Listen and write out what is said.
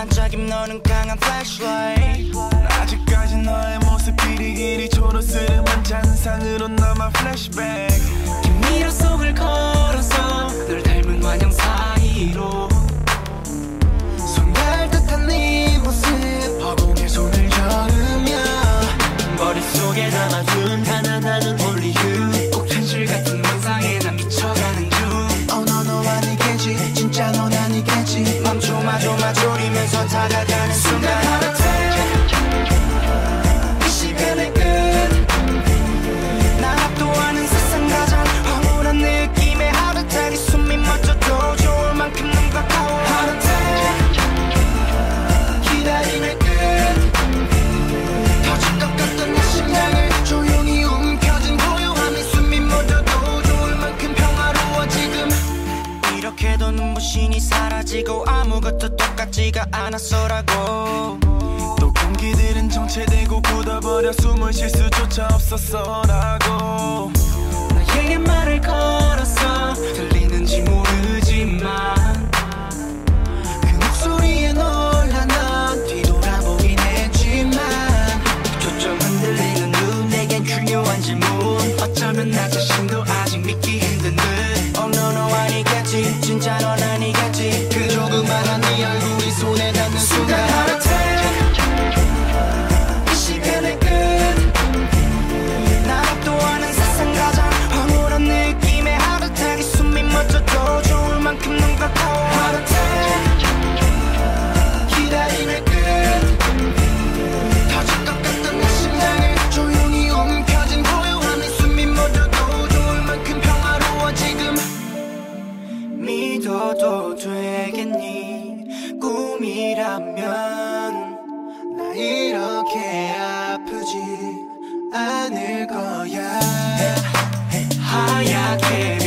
반짝임 너는 강한 flashlight. 아직까지 너의 모습이 리길이 초록스름한 잔상으로 남아 flashback. 긴미로 속을 걸어서 널 닮은 환영 사이로. 손갈 듯한 네 모습 허공에 손을 저으며 머릿속에 담아둔 가난하는 홀리휴 같지가 않았어라고. 또 공기들은 정체되고 굳어버려 숨을 쉴 수조차 없었어라고. 없어도 되겠니? 꿈이라면 나 이렇게 아프지 않을 거야. 하얗게